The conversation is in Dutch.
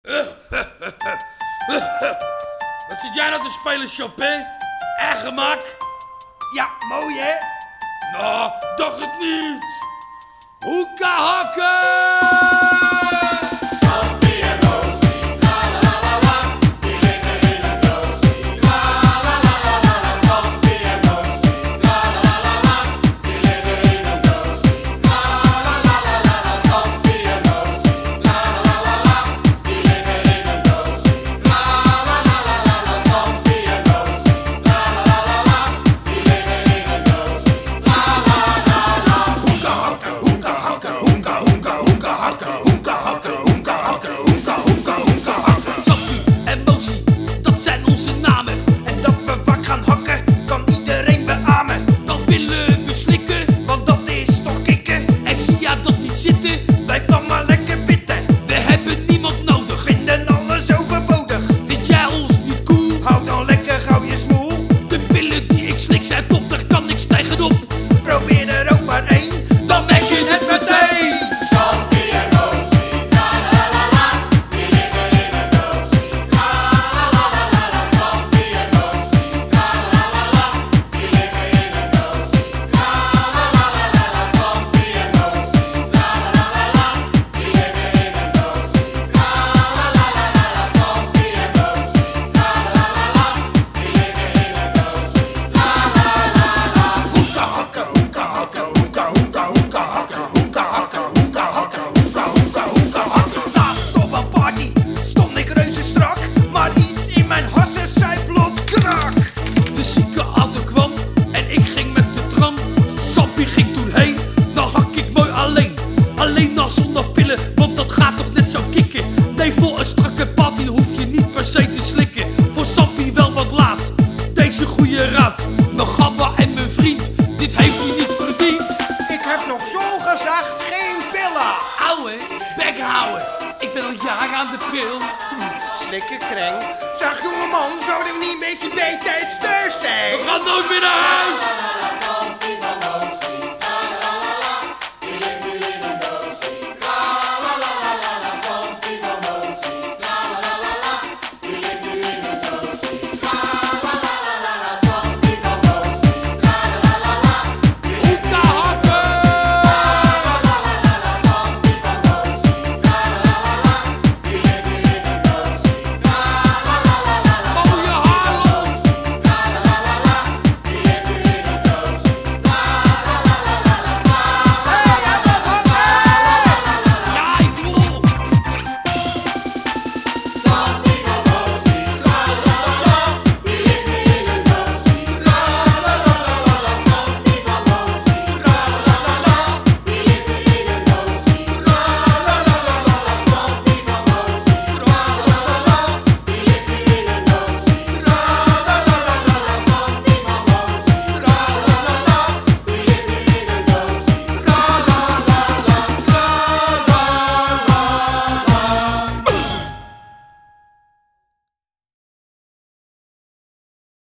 Wat zit jij nou te spelen, Chopin? En gemak? Ja, mooi hè? Nou, toch het niet! Hoeka hakken! jaar aan de pil. Slikken kreng. Zag jongeman, zou er niet een beetje bij tijd thuis zijn? We gaan nooit meer naar huis!